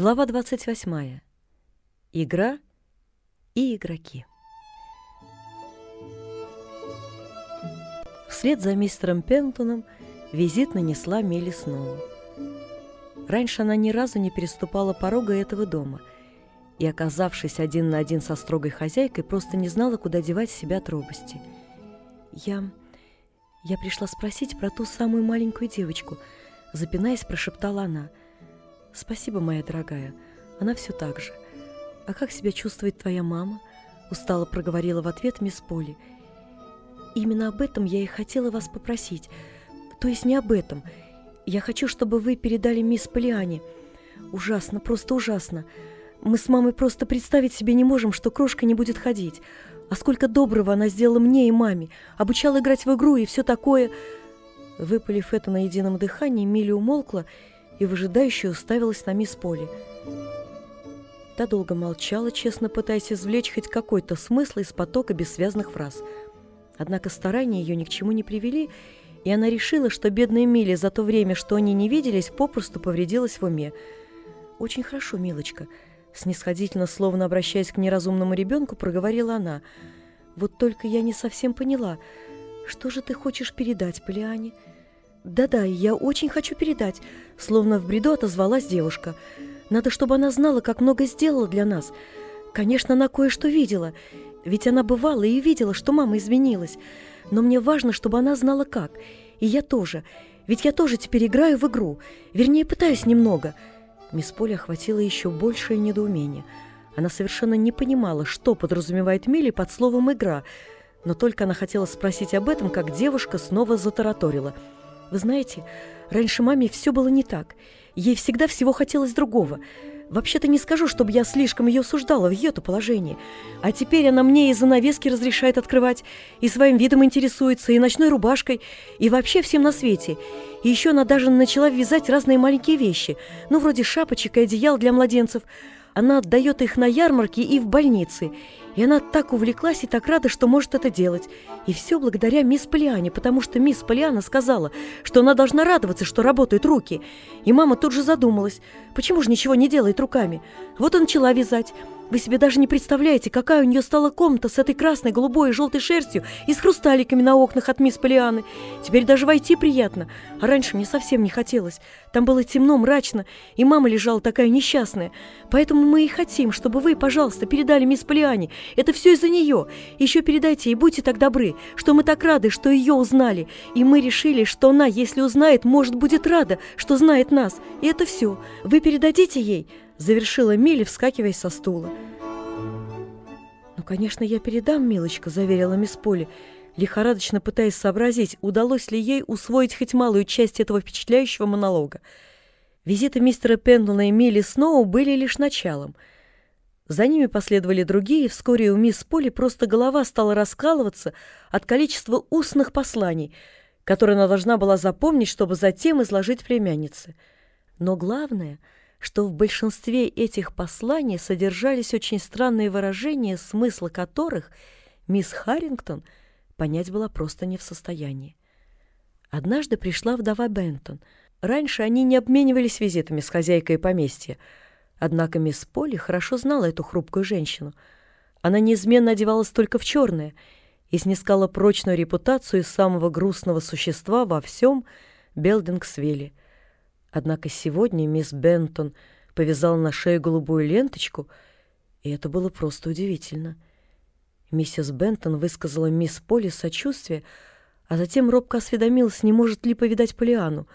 Глава 28. Игра и игроки. Вслед за мистером Пентоном визит нанесла Милли Сноу. Раньше она ни разу не переступала порога этого дома и, оказавшись один на один со строгой хозяйкой, просто не знала, куда девать себя от робости. «Я... я пришла спросить про ту самую маленькую девочку», — запинаясь, прошептала она — «Спасибо, моя дорогая. Она все так же. А как себя чувствует твоя мама?» Устало проговорила в ответ мисс Поли. «Именно об этом я и хотела вас попросить. То есть не об этом. Я хочу, чтобы вы передали мисс Полиане. Ужасно, просто ужасно. Мы с мамой просто представить себе не можем, что крошка не будет ходить. А сколько доброго она сделала мне и маме. Обучала играть в игру и все такое...» Выпалив это на едином дыхании, Милли умолкла и выжидающе уставилась на мисс Поли. Та долго молчала, честно пытаясь извлечь хоть какой-то смысл из потока бессвязных фраз. Однако старания ее ни к чему не привели, и она решила, что бедная Милли за то время, что они не виделись, попросту повредилась в уме. «Очень хорошо, милочка», — снисходительно, словно обращаясь к неразумному ребенку, проговорила она. «Вот только я не совсем поняла, что же ты хочешь передать Полиане?» «Да-да, я очень хочу передать», — словно в бреду отозвалась девушка. «Надо, чтобы она знала, как много сделала для нас. Конечно, она кое-что видела, ведь она бывала и видела, что мама изменилась. Но мне важно, чтобы она знала, как. И я тоже. Ведь я тоже теперь играю в игру. Вернее, пытаюсь немного». Мисс Поля охватила еще большее недоумение. Она совершенно не понимала, что подразумевает Милли под словом «игра», но только она хотела спросить об этом, как девушка снова затараторила — вы знаете, раньше маме все было не так. Ей всегда всего хотелось другого. Вообще-то не скажу, чтобы я слишком ее осуждала в ее-то положении. А теперь она мне и занавески разрешает открывать, и своим видом интересуется, и ночной рубашкой, и вообще всем на свете. И еще она даже начала вязать разные маленькие вещи, ну, вроде шапочек и одеял для младенцев. Она отдает их на ярмарке и в больнице. И она так увлеклась и так рада, что может это делать. И все благодаря мисс Полиане, потому что мисс Полиана сказала, что она должна радоваться, что работают руки. И мама тут же задумалась, почему же ничего не делает руками. Вот и начала вязать. Вы себе даже не представляете, какая у нее стала комната с этой красной, голубой и желтой шерстью и с хрусталиками на окнах от мисс Полианы. Теперь даже войти приятно. А раньше мне совсем не хотелось. Там было темно, мрачно, и мама лежала такая несчастная. Поэтому мы и хотим, чтобы вы, пожалуйста, передали мисс Полиане. Это все из-за нее. Еще передайте и будьте так добры, что мы так рады, что ее узнали. И мы решили, что она, если узнает, может, будет рада, что знает нас. И это все. Вы передадите ей?» Завершила Милли, вскакивая со стула. «Ну, конечно, я передам, милочка», — заверила мисс Поли, лихорадочно пытаясь сообразить, удалось ли ей усвоить хоть малую часть этого впечатляющего монолога. Визиты мистера Пендона и Милли Сноу были лишь началом. За ними последовали другие, и вскоре у мисс Поли просто голова стала раскалываться от количества устных посланий, которые она должна была запомнить, чтобы затем изложить племяннице. Но главное — что в большинстве этих посланий содержались очень странные выражения, смысла которых мисс Харрингтон понять была просто не в состоянии. Однажды пришла вдова Бентон. Раньше они не обменивались визитами с хозяйкой поместья, однако мисс Полли хорошо знала эту хрупкую женщину. Она неизменно одевалась только в черное и снискала прочную репутацию самого грустного существа во всем Белдингсвилле — Однако сегодня мисс Бентон повязала на шею голубую ленточку, и это было просто удивительно. Миссис Бентон высказала мисс Полли сочувствие, а затем робко осведомилась, не может ли повидать Полиану.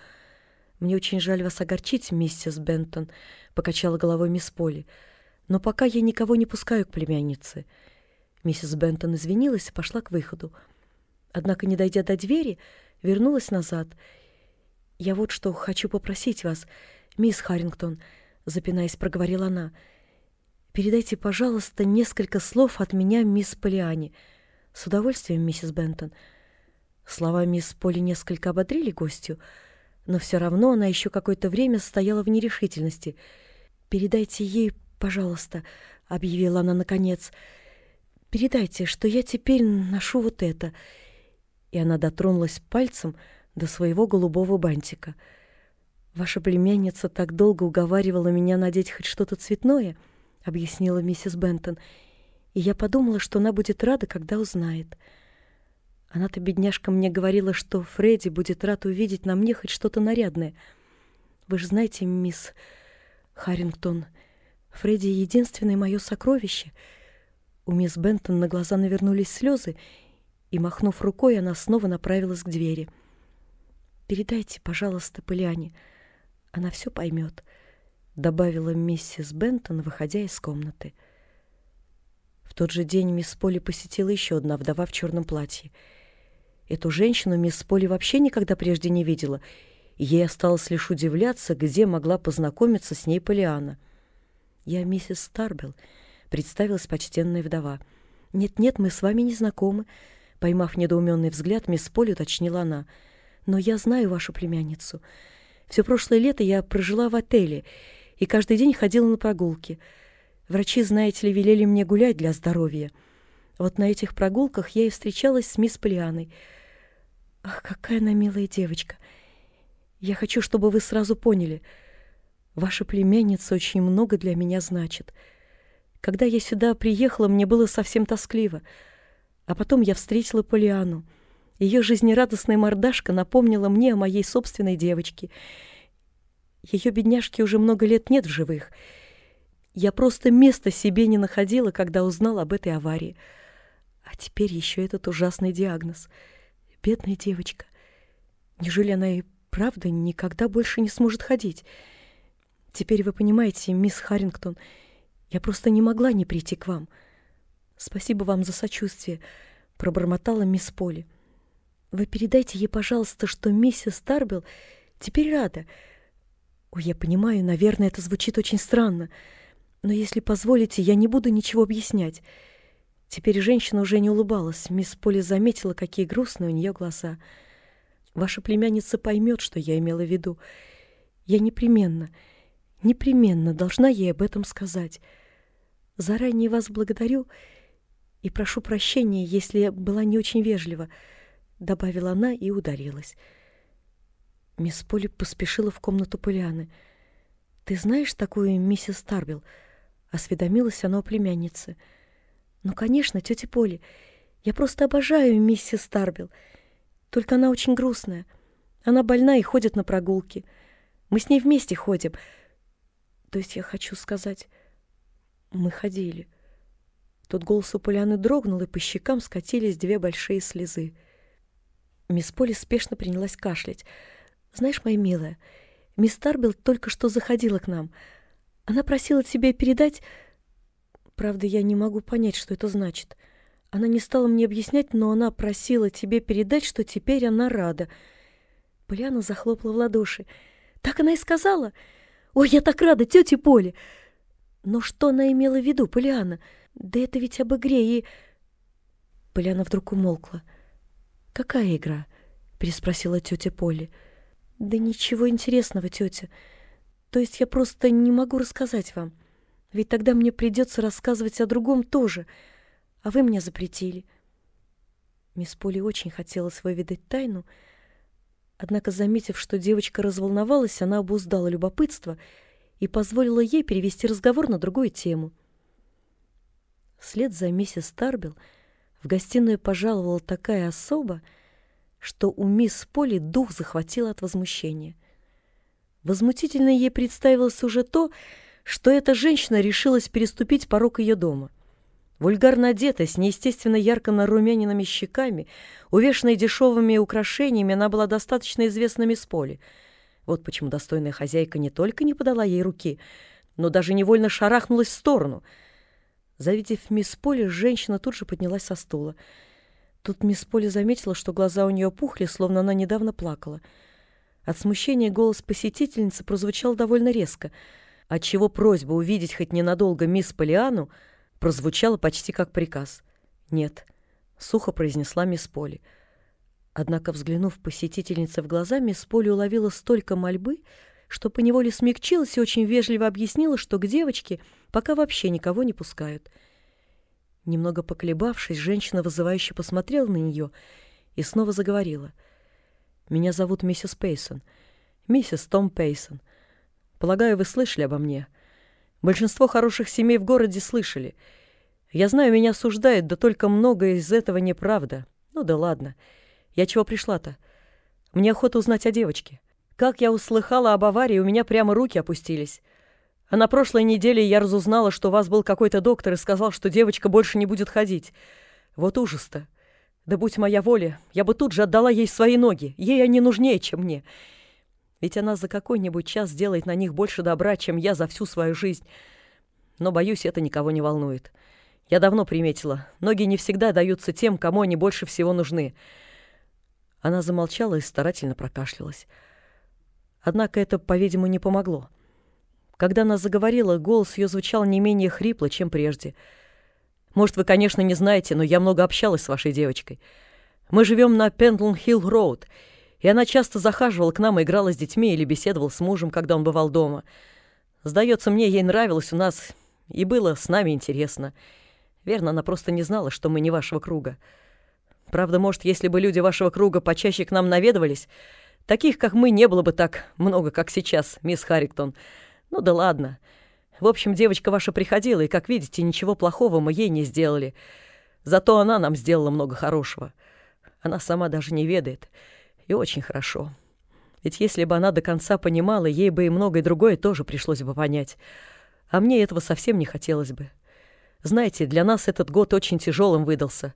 «Мне очень жаль вас огорчить, миссис Бентон», — покачала головой мисс Полли, «но пока я никого не пускаю к племяннице». Миссис Бентон извинилась и пошла к выходу. Однако, не дойдя до двери, вернулась назад — «Я вот что хочу попросить вас, мисс Харрингтон», — запинаясь, проговорила она. «Передайте, пожалуйста, несколько слов от меня мисс Полиане. С удовольствием, миссис Бентон». Слова мисс Поли несколько ободрили гостю, но все равно она еще какое-то время стояла в нерешительности. «Передайте ей, пожалуйста», — объявила она наконец. «Передайте, что я теперь ношу вот это». И она дотронулась пальцем до своего голубого бантика. «Ваша племянница так долго уговаривала меня надеть хоть что-то цветное», — объяснила миссис Бентон, «и я подумала, что она будет рада, когда узнает. Она-то, бедняжка, мне говорила, что Фредди будет рад увидеть на мне хоть что-то нарядное. Вы же знаете, мисс Харрингтон, Фредди — единственное мое сокровище». У мисс Бентон на глаза навернулись слезы, и, махнув рукой, она снова направилась к двери. «Передайте, пожалуйста, Полиане, она все поймет», — добавила миссис Бентон, выходя из комнаты. В тот же день мисс Поли посетила еще одна вдова в черном платье. Эту женщину мисс Поли вообще никогда прежде не видела, и ей осталось лишь удивляться, где могла познакомиться с ней Полиана. «Я миссис Старбелл», — представилась почтенная вдова. «Нет-нет, мы с вами не знакомы», — поймав недоуменный взгляд, мисс Поли уточнила она. «Но я знаю вашу племянницу». Все прошлое лето я прожила в отеле и каждый день ходила на прогулки. Врачи, знаете ли, велели мне гулять для здоровья. Вот на этих прогулках я и встречалась с мисс Полианой. Ах, какая она милая девочка. Я хочу, чтобы вы сразу поняли. Ваша племянница очень много для меня значит. Когда я сюда приехала, мне было совсем тоскливо. А потом я встретила Полиану. Ее жизнерадостная мордашка напомнила мне о моей собственной девочке. Ее бедняжки уже много лет нет в живых. Я просто места себе не находила, когда узнала об этой аварии. А теперь еще этот ужасный диагноз. Бедная девочка. Неужели она и правда никогда больше не сможет ходить? Теперь вы понимаете, мисс Харрингтон, я просто не могла не прийти к вам. Спасибо вам за сочувствие, пробормотала мисс Поли. Вы передайте ей, пожалуйста, что миссис Тарбелл теперь рада. Ой, я понимаю, наверное, это звучит очень странно, но если позволите, я не буду ничего объяснять. Теперь женщина уже не улыбалась. Мисс Поли заметила, какие грустные у нее глаза. Ваша племянница поймет, что я имела в виду. Я непременно, непременно должна ей об этом сказать. Заранее вас благодарю и прошу прощения, если я была не очень вежлива добавила она и ударилась. Мисс Поли поспешила в комнату Полианы. «Ты знаешь такую миссис Тарбилл?» — осведомилась она о племяннице. «Ну, конечно, тетя Поли. Я просто обожаю миссис Тарбилл. Только она очень грустная. Она больна и ходит на прогулки. Мы с ней вместе ходим. То есть я хочу сказать, мы ходили». Тут голос у Поляны дрогнул, и по щекам скатились две большие слезы. Мисс Поли спешно принялась кашлять. «Знаешь, моя милая, мисс Тарбелл только что заходила к нам. Она просила тебе передать...» «Правда, я не могу понять, что это значит. Она не стала мне объяснять, но она просила тебе передать, что теперь она рада». Полиана захлопала в ладоши. «Так она и сказала? Ой, я так рада, тетя Поли!» «Но что она имела в виду, Полиана? Да это ведь об игре и...» Полиана вдруг умолкла. «Какая игра?» — переспросила тетя Полли. «Да ничего интересного, тетя. То есть я просто не могу рассказать вам. Ведь тогда мне придется рассказывать о другом тоже, а вы мне запретили». Мисс Полли очень хотелось выведать тайну, однако, заметив, что девочка разволновалась, она обуздала любопытство и позволила ей перевести разговор на другую тему. Вслед за миссис Тарбелл в гостиную пожаловала такая особа, что у мисс Поли дух захватило от возмущения. Возмутительно ей представилось уже то, что эта женщина решилась переступить порог ее дома. Вульгарно одетая, с неестественно ярко нарумяненными щеками, увешанной дешевыми украшениями, она была достаточно известна мисс Поли. Вот почему достойная хозяйка не только не подала ей руки, но даже невольно шарахнулась в сторону — Завидев мисс Поли, женщина тут же поднялась со стула. Тут мисс Поли заметила, что глаза у нее пухли, словно она недавно плакала. От смущения голос посетительницы прозвучал довольно резко, отчего просьба увидеть хоть ненадолго мисс Полиану прозвучала почти как приказ. «Нет», — сухо произнесла мисс Поли. Однако, взглянув посетительнице в глаза, мисс Поли уловила столько мольбы, что поневоле смягчилась и очень вежливо объяснила, что к девочке пока вообще никого не пускают. Немного поколебавшись, женщина вызывающе посмотрела на нее и снова заговорила. «Меня зовут миссис Пейсон. Миссис Том Пейсон. Полагаю, вы слышали обо мне. Большинство хороших семей в городе слышали. Я знаю, меня осуждают, да только многое из этого неправда. Ну да ладно. Я чего пришла-то? Мне охота узнать о девочке. Как я услыхала об аварии, у меня прямо руки опустились. А на прошлой неделе я разузнала, что у вас был какой-то доктор и сказал, что девочка больше не будет ходить. Вот ужас-то. Да будь моя воля, я бы тут же отдала ей свои ноги. Ей они нужнее, чем мне. Ведь она за какой-нибудь час сделает на них больше добра, чем я за всю свою жизнь. Но, боюсь, это никого не волнует. Я давно приметила, ноги не всегда даются тем, кому они больше всего нужны. Она замолчала и старательно прокашлялась. Однако это, по-видимому, не помогло. Когда она заговорила, голос ее звучал не менее хрипло, чем прежде. «Может, вы, конечно, не знаете, но я много общалась с вашей девочкой. Мы живем на Пендлон-Хилл-Роуд, и она часто захаживала к нам и играла с детьми или беседовала с мужем, когда он бывал дома. Сдается мне, ей нравилось у нас, и было с нами интересно. Верно, она просто не знала, что мы не вашего круга. Правда, может, если бы люди вашего круга почаще к нам наведывались, таких, как мы, не было бы так много, как сейчас, мисс Харриктон. Ну да ладно. В общем, девочка ваша приходила, и, как видите, ничего плохого мы ей не сделали. Зато она нам сделала много хорошего. Она сама даже не ведает. И очень хорошо. Ведь если бы она до конца понимала, ей бы и многое другое тоже пришлось бы понять. А мне этого совсем не хотелось бы. Знаете, для нас этот год очень тяжелым выдался.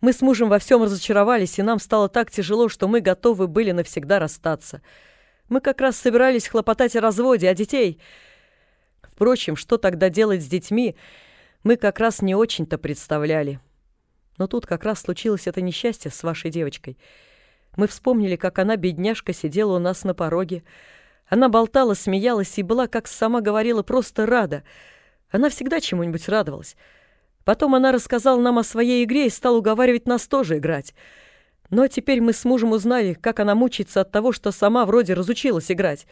Мы с мужем во всем разочаровались, и нам стало так тяжело, что мы готовы были навсегда расстаться. Мы как раз собирались хлопотать о разводе, а детей... Впрочем, что тогда делать с детьми, мы как раз не очень-то представляли. Но тут как раз случилось это несчастье с вашей девочкой. Мы вспомнили, как она, бедняжка, сидела у нас на пороге. Она болтала, смеялась и была, как сама говорила, просто рада — она всегда чему-нибудь радовалась. Потом она рассказала нам о своей игре и стала уговаривать нас тоже играть. Но теперь мы с мужем узнали, как она мучается от того, что сама вроде разучилась играть.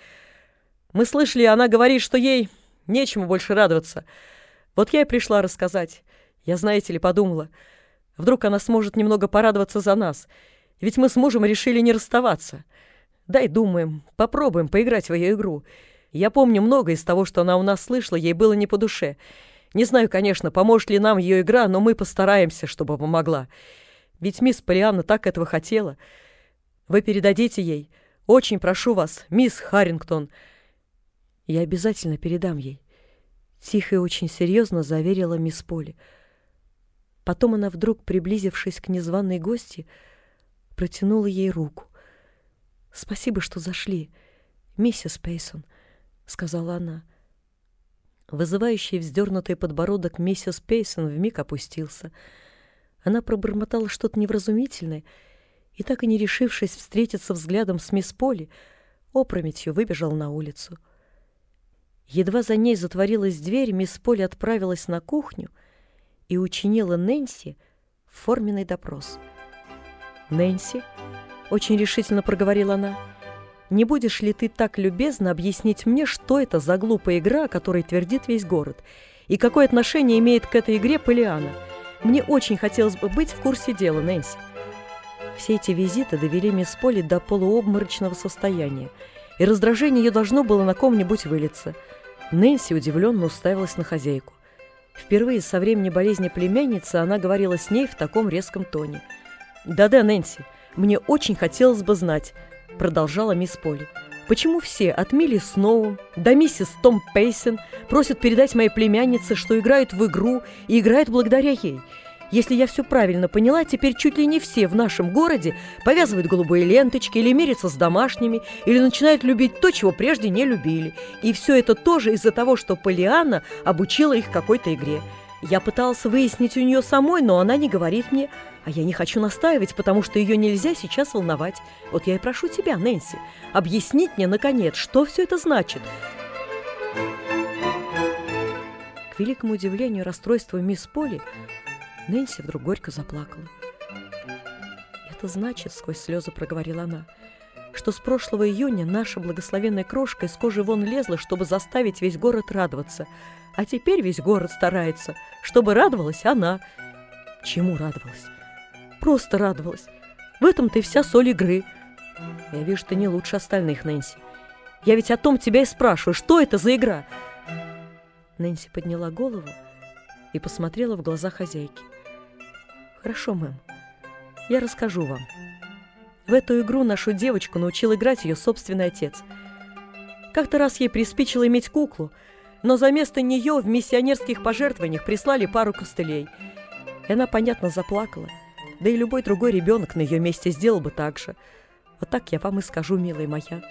Мы слышали, она говорит, что ей нечему больше радоваться. Вот я и пришла рассказать. Я, знаете ли, подумала, вдруг она сможет немного порадоваться за нас. Ведь мы с мужем решили не расставаться. Дай, думаем, попробуем поиграть в ее игру. Я помню многое из того, что она у нас слышала, ей было не по душе. Не знаю, конечно, поможет ли нам ее игра, но мы постараемся, чтобы помогла. Ведь мисс Полианна так этого хотела. Вы передадите ей. Очень прошу вас, мисс Харрингтон. Я обязательно передам ей. Тихо и очень серьезно заверила мисс Поли. Потом она вдруг, приблизившись к незваной гости, протянула ей руку. «Спасибо, что зашли, миссис Пейсон. — сказала она. Вызывающий вздернутый подбородок миссис Пейсон вмиг опустился. Она пробормотала что-то невразумительное и, так и не решившись встретиться взглядом с мисс Поли, опрометью выбежал на улицу. Едва за ней затворилась дверь, мисс Поли отправилась на кухню и учинила Нэнси форменный допрос. «Нэнси?» — очень решительно проговорила она — не будешь ли ты так любезно объяснить мне, что это за глупая игра, о которой твердит весь город, и какое отношение имеет к этой игре Полиана? Мне очень хотелось бы быть в курсе дела, Нэнси». Все эти визиты довели мисс Поли до полуобморочного состояния, и раздражение ее должно было на ком-нибудь вылиться. Нэнси удивленно уставилась на хозяйку. Впервые со времени болезни племянницы она говорила с ней в таком резком тоне. «Да-да, Нэнси, мне очень хотелось бы знать, — продолжала мисс Поли. «Почему все, от Милли Сноу до миссис Том Пейсон, просят передать моей племяннице, что играют в игру и играют благодаря ей? Если я все правильно поняла, теперь чуть ли не все в нашем городе повязывают голубые ленточки или мерятся с домашними, или начинают любить то, чего прежде не любили. И все это тоже из-за того, что Полианна обучила их какой-то игре. Я пыталась выяснить у нее самой, но она не говорит мне, а я не хочу настаивать, потому что ее нельзя сейчас волновать. Вот я и прошу тебя, Нэнси, объяснить мне, наконец, что все это значит. К великому удивлению и расстройству мисс Поли, Нэнси вдруг горько заплакала. «Это значит, — сквозь слезы проговорила она, — что с прошлого июня наша благословенная крошка из кожи вон лезла, чтобы заставить весь город радоваться. А теперь весь город старается, чтобы радовалась она. Чему радовалась? Просто радовалась. В этом ты вся соль игры. Я вижу, ты не лучше остальных, Нэнси. Я ведь о том тебя и спрашиваю, что это за игра?» Нэнси подняла голову и посмотрела в глаза хозяйки. «Хорошо, мэм, я расскажу вам. В эту игру нашу девочку научил играть ее собственный отец. Как-то раз ей приспичило иметь куклу, но за место нее в миссионерских пожертвованиях прислали пару костылей. И она, понятно, заплакала. Да и любой другой ребенок на ее месте сделал бы так же. Вот так я вам и скажу, милая моя.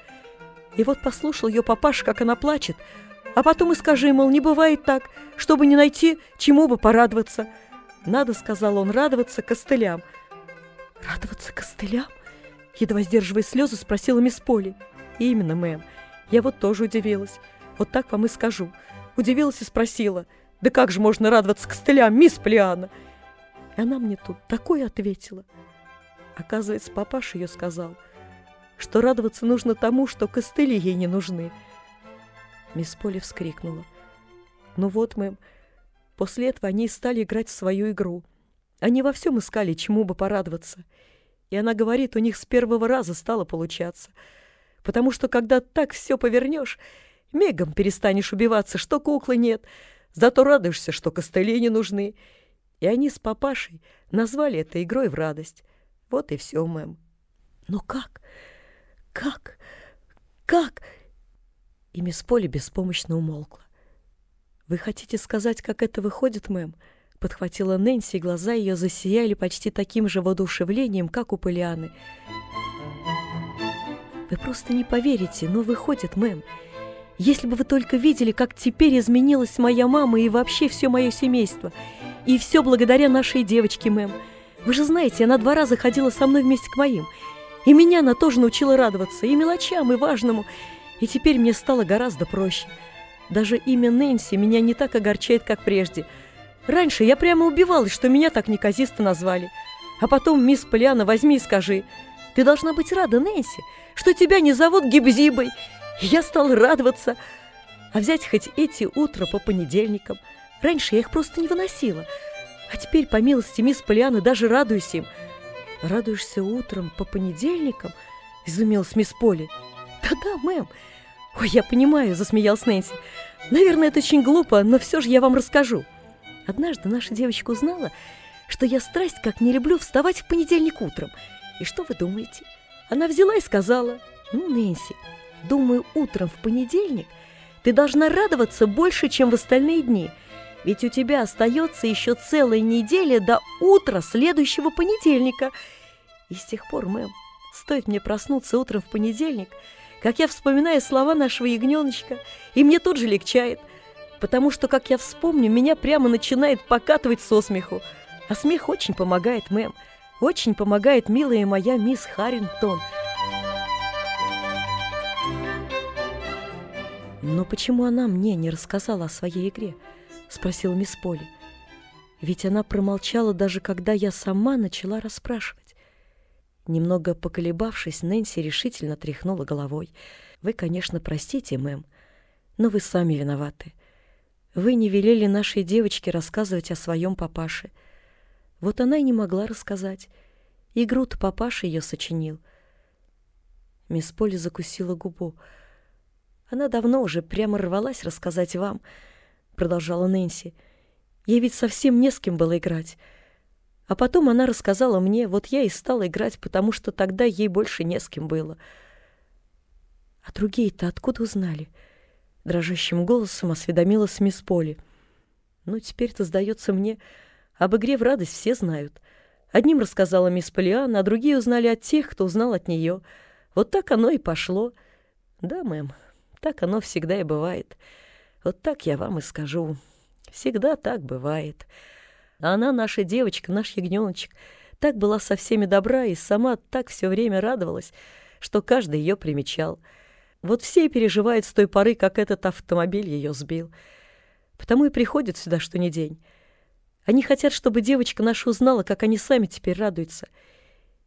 И вот послушал ее папаша, как она плачет, а потом и скажи, мол, не бывает так, чтобы не найти, чему бы порадоваться. Надо, сказал он, радоваться костылям. Радоваться костылям? Едва сдерживая слезы, спросила мисс Поли. Именно, мэм. Я вот тоже удивилась. Вот так вам и скажу. Удивилась и спросила. Да как же можно радоваться костылям, мисс Полиана? И она мне тут такое ответила. Оказывается, папаша ее сказал, что радоваться нужно тому, что костыли ей не нужны. Мисс Поли вскрикнула. Ну вот, мэм, после этого они стали играть в свою игру. Они во всем искали, чему бы порадоваться. И она говорит, у них с первого раза стало получаться. Потому что, когда так все повернешь, мигом перестанешь убиваться, что куклы нет, зато радуешься, что костыли не нужны. И они с папашей назвали это игрой в радость. Вот и все, мэм. Но как? Как? Как? И мисс Поли беспомощно умолкла. «Вы хотите сказать, как это выходит, мэм?» Подхватила Нэнси, и глаза ее засияли почти таким же воодушевлением, как у Полианы. «Вы просто не поверите, но выходит, мэм. Если бы вы только видели, как теперь изменилась моя мама и вообще все мое семейство. И все благодаря нашей девочке, мэм. Вы же знаете, она два раза ходила со мной вместе к моим. И меня она тоже научила радоваться, и мелочам, и важному. И теперь мне стало гораздо проще. Даже имя Нэнси меня не так огорчает, как прежде. Раньше я прямо убивалась, что меня так неказисто назвали. А потом, мисс Полиана, возьми и скажи, ты должна быть рада, Нэнси, что тебя не зовут Гибзибой. Я стала радоваться. А взять хоть эти утра по понедельникам. Раньше я их просто не выносила. А теперь, по милости мисс Полианы, даже радуюсь им. Радуешься утром по понедельникам? Изумилась мисс Поли. Да-да, мэм. «Ой, я понимаю», — засмеялся Нэнси. «Наверное, это очень глупо, но все же я вам расскажу. Однажды наша девочка узнала, что я страсть как не люблю вставать в понедельник утром. И что вы думаете? Она взяла и сказала, «Ну, Нэнси, думаю, утром в понедельник ты должна радоваться больше, чем в остальные дни, ведь у тебя остается еще целая неделя до утра следующего понедельника». И с тех пор, мэм, стоит мне проснуться утром в понедельник – как я вспоминаю слова нашего ягненочка, и мне тут же легчает, потому что, как я вспомню, меня прямо начинает покатывать со смеху. А смех очень помогает, мэм, очень помогает милая моя мисс Харрингтон. «Но почему она мне не рассказала о своей игре?» — спросила мисс Поли. «Ведь она промолчала, даже когда я сама начала расспрашивать». Немного поколебавшись, Нэнси решительно тряхнула головой. «Вы, конечно, простите, мэм, но вы сами виноваты. Вы не велели нашей девочке рассказывать о своем папаше. Вот она и не могла рассказать. Игру-то папаша ее сочинил». Мисс Поли закусила губу. «Она давно уже прямо рвалась рассказать вам», — продолжала Нэнси. «Ей ведь совсем не с кем было играть». А потом она рассказала мне, вот я и стала играть, потому что тогда ей больше не с кем было. А другие-то откуда узнали? Дрожащим голосом осведомилась мисс Поли. Ну, теперь-то, сдается мне, об игре в радость все знают. Одним рассказала мисс Полиана, а другие узнали от тех, кто узнал от нее. Вот так оно и пошло. Да, мэм, так оно всегда и бывает. Вот так я вам и скажу. Всегда так бывает. Она, наша девочка, наш ягненочек, так была со всеми добра и сама так все время радовалась, что каждый ее примечал. Вот все переживают с той поры, как этот автомобиль ее сбил. Потому и приходят сюда что ни день. Они хотят, чтобы девочка наша узнала, как они сами теперь радуются.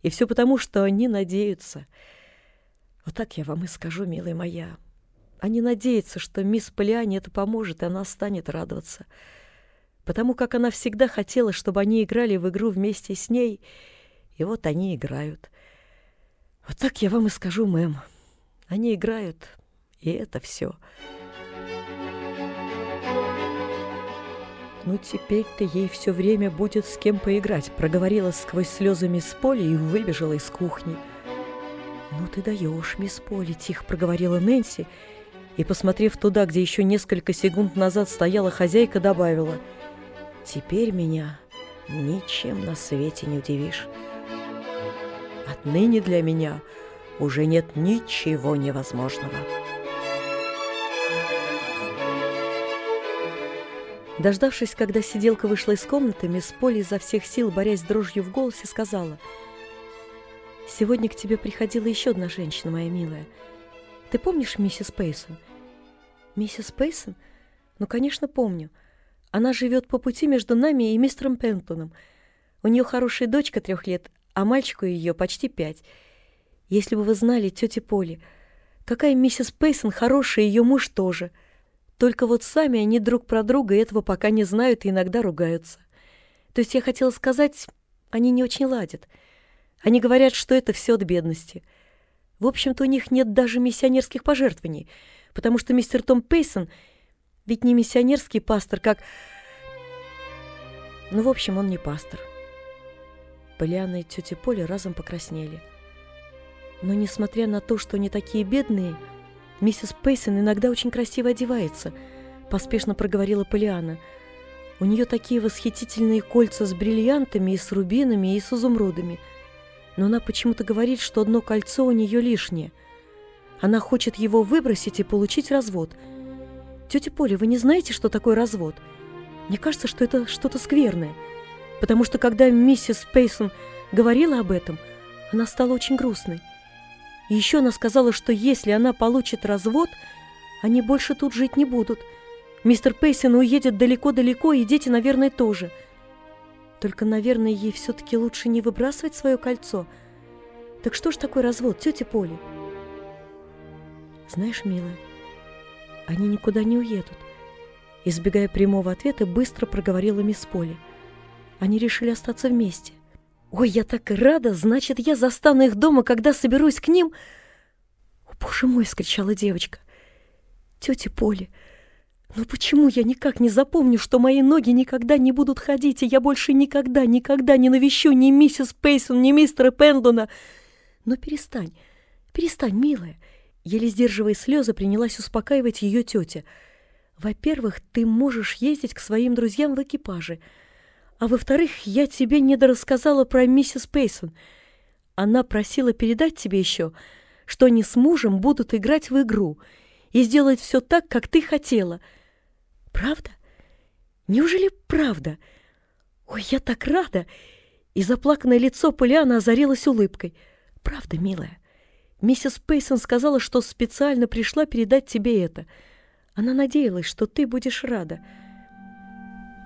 И все потому, что они надеются. Вот так я вам и скажу, милая моя. Они надеются, что мисс Полиане это поможет, и она станет радоваться потому как она всегда хотела, чтобы они играли в игру вместе с ней, и вот они играют. Вот так я вам и скажу, мэм. Они играют, И это все. «Ну, теперь-то ей все время будет с кем поиграть», — проговорила сквозь слезы мисс Поли и выбежала из кухни. «Ну ты даешь, мисс Поли», — тихо проговорила Нэнси, и, посмотрев туда, где еще несколько секунд назад стояла хозяйка, добавила, «Теперь меня ничем на свете не удивишь. Отныне для меня уже нет ничего невозможного». Дождавшись, когда сиделка вышла из комнаты, мисс Поли изо всех сил, борясь с дрожью в голосе, сказала, «Сегодня к тебе приходила еще одна женщина, моя милая. Ты помнишь миссис Пейсон?» «Миссис Пейсон? Ну, конечно, помню. Она живет по пути между нами и мистером Пентоном. У нее хорошая дочка трех лет, а мальчику ее почти пять. Если бы вы знали, тетя Поли, какая миссис Пейсон хорошая, ее муж тоже». Только вот сами они друг про друга этого пока не знают и иногда ругаются. То есть я хотела сказать, они не очень ладят. Они говорят, что это все от бедности. В общем-то, у них нет даже миссионерских пожертвований, потому что мистер Том Пейсон ведь не миссионерский пастор, как... Ну, в общем, он не пастор. Полиана и тетя Поля разом покраснели. Но, несмотря на то, что они такие бедные, Миссис Пейсон иногда очень красиво одевается, поспешно проговорила Полиана. У нее такие восхитительные кольца с бриллиантами и с рубинами и с изумрудами. Но она почему-то говорит, что одно кольцо у нее лишнее. Она хочет его выбросить и получить развод. Тетя Поля, вы не знаете, что такое развод? Мне кажется, что это что-то скверное. Потому что когда миссис Пейсон говорила об этом, она стала очень грустной. И еще она сказала, что если она получит развод, они больше тут жить не будут. Мистер Пейсон уедет далеко-далеко, и дети, наверное, тоже. Только, наверное, ей все-таки лучше не выбрасывать свое кольцо. Так что ж такой развод, тетя Поли? Знаешь, милая, они никуда не уедут. Избегая прямого ответа, быстро проговорила мисс Поли. Они решили остаться вместе. Ой, я так рада, значит, я застану их дома, когда соберусь к ним. О, боже мой, скричала девочка. Тетя Поли, ну почему я никак не запомню, что мои ноги никогда не будут ходить, и я больше никогда, никогда не навещу ни миссис Пейсон, ни мистера Пендона? Но перестань, перестань, милая. Еле сдерживая слезы, принялась успокаивать ее тетя. Во-первых, ты можешь ездить к своим друзьям в экипаже — а во-вторых, я тебе недорассказала про миссис Пейсон. Она просила передать тебе еще, что они с мужем будут играть в игру и сделать все так, как ты хотела. Правда? Неужели правда? Ой, я так рада!» И заплаканное лицо Полиана озарилось улыбкой. «Правда, милая. Миссис Пейсон сказала, что специально пришла передать тебе это. Она надеялась, что ты будешь рада.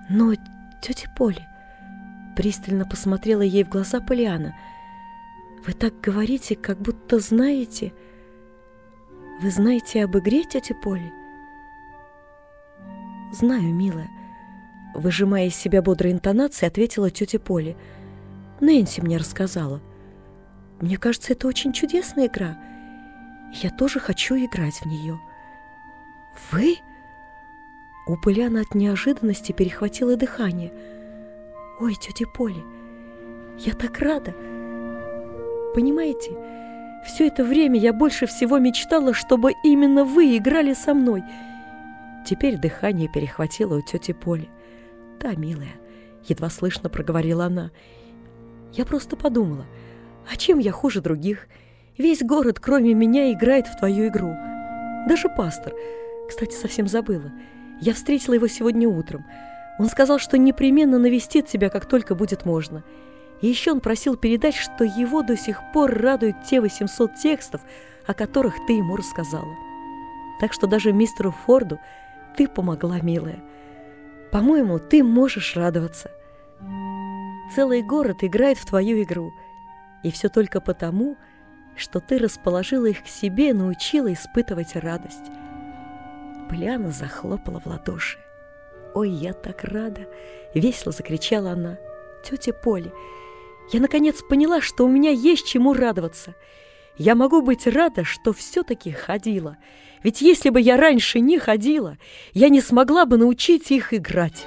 Но тетя Поли?» Пристально посмотрела ей в глаза Полиана. «Вы так говорите, как будто знаете. Вы знаете об игре, тетя Поли?» «Знаю, милая», — выжимая из себя бодрой интонации, ответила тетя Поли. «Нэнси мне рассказала. Мне кажется, это очень чудесная игра. Я тоже хочу играть в нее». «Вы?» У Поляны от неожиданности перехватило дыхание. «Ой, тетя Поли, я так рада!» «Понимаете, все это время я больше всего мечтала, чтобы именно вы играли со мной!» Теперь дыхание перехватило у тети Поли. «Да, милая», — едва слышно проговорила она. «Я просто подумала, а чем я хуже других? Весь город, кроме меня, играет в твою игру. Даже пастор. Кстати, совсем забыла. Я встретила его сегодня утром. Он сказал, что непременно навестит тебя, как только будет можно. И еще он просил передать, что его до сих пор радуют те 800 текстов, о которых ты ему рассказала. Так что даже мистеру Форду ты помогла, милая. По-моему, ты можешь радоваться. Целый город играет в твою игру. И все только потому, что ты расположила их к себе и научила испытывать радость. Поляна захлопала в ладоши. «Ой, я так рада!» — весело закричала она. «Тетя Поли, я наконец поняла, что у меня есть чему радоваться. я могу быть рада, что все-таки ходила. Ведь если бы я раньше не ходила, я не смогла бы научить их играть.